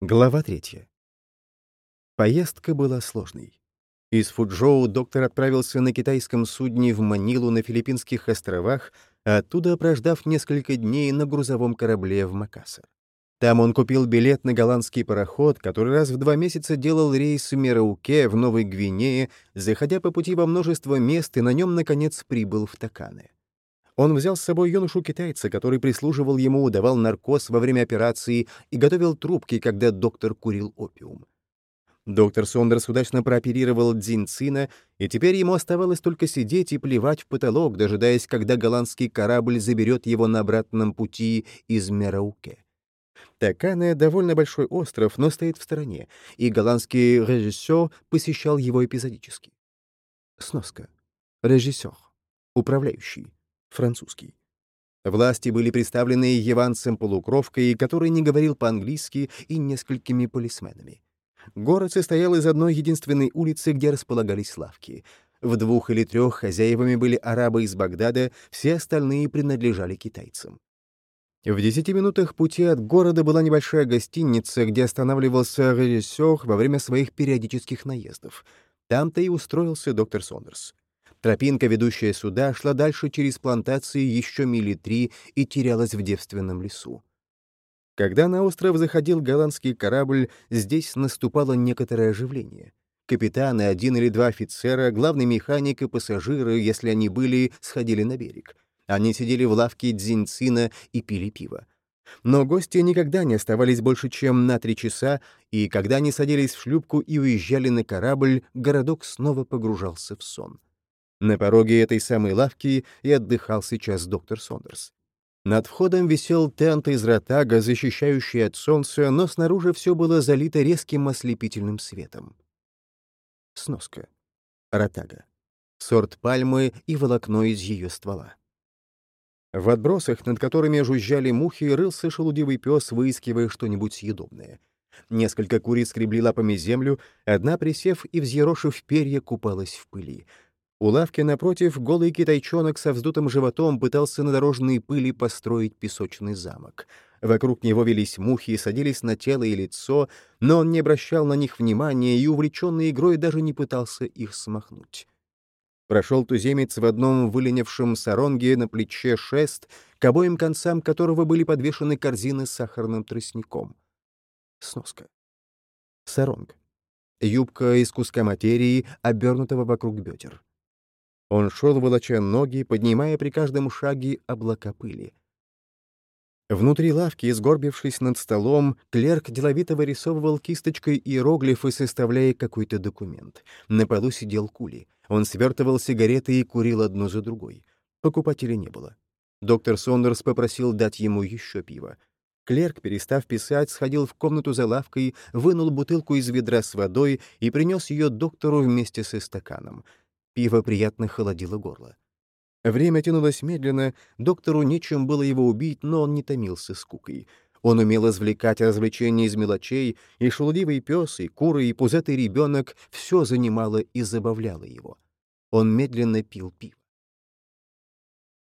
Глава третья. Поездка была сложной. Из Фуджоу доктор отправился на китайском судне в Манилу на Филиппинских островах, оттуда прождав несколько дней на грузовом корабле в Макассар. Там он купил билет на голландский пароход, который раз в два месяца делал рейс в Мерауке в Новой Гвинее, заходя по пути во множество мест и на нем, наконец, прибыл в Таканы. Он взял с собой юношу-китайца, который прислуживал ему, давал наркоз во время операции и готовил трубки, когда доктор курил опиум. Доктор Сондерс удачно прооперировал Дзинцина, и теперь ему оставалось только сидеть и плевать в потолок, дожидаясь, когда голландский корабль заберет его на обратном пути из Мерауке. Такане — довольно большой остров, но стоит в стороне, и голландский режиссер посещал его эпизодически. Сноска. Режиссер. Управляющий французский. Власти были представлены яванцем-полукровкой, который не говорил по-английски, и несколькими полисменами. Город состоял из одной единственной улицы, где располагались лавки. В двух или трех хозяевами были арабы из Багдада, все остальные принадлежали китайцам. В десяти минутах пути от города была небольшая гостиница, где останавливался режиссер во время своих периодических наездов. Там-то и устроился доктор Сондерс. Тропинка, ведущая сюда, шла дальше через плантации еще мили три и терялась в девственном лесу. Когда на остров заходил голландский корабль, здесь наступало некоторое оживление. Капитаны, один или два офицера, главный механик и пассажиры, если они были, сходили на берег. Они сидели в лавке дзинцина и пили пиво. Но гости никогда не оставались больше, чем на три часа, и когда они садились в шлюпку и уезжали на корабль, городок снова погружался в сон. На пороге этой самой лавки и отдыхал сейчас доктор Сондерс. Над входом висел тент из ротага, защищающий от солнца, но снаружи все было залито резким ослепительным светом. Сноска. Ротага. Сорт пальмы и волокно из ее ствола. В отбросах, над которыми жужжали мухи, рылся шелудивый пес, выискивая что-нибудь съедобное. Несколько куриц скребли лапами землю, одна, присев и взъерошив перья, купалась в пыли — у лавки напротив голый китайчонок со вздутым животом пытался на дорожной пыли построить песочный замок. Вокруг него велись мухи и садились на тело и лицо, но он не обращал на них внимания и, увлеченный игрой, даже не пытался их смахнуть. Прошел туземец в одном выленившем саронге на плече шест, к обоим концам которого были подвешены корзины с сахарным тростником. Сноска. Саронг. Юбка из куска материи, обернутого вокруг бедер. Он шел, волоча ноги, поднимая при каждом шаге облака пыли. Внутри лавки, сгорбившись над столом, клерк деловито вырисовывал кисточкой иероглифы, составляя какой-то документ. На полу сидел Кули. Он свертывал сигареты и курил одну за другой. Покупателей не было. Доктор Сондерс попросил дать ему еще пиво. Клерк, перестав писать, сходил в комнату за лавкой, вынул бутылку из ведра с водой и принес ее доктору вместе со стаканом. Пиво приятно холодило горло. Время тянулось медленно, доктору нечем было его убить, но он не томился скукой. Он умел извлекать развлечения из мелочей, и шелудивый пес, и куры, и пузатый ребенок — все занимало и забавляло его. Он медленно пил пиво.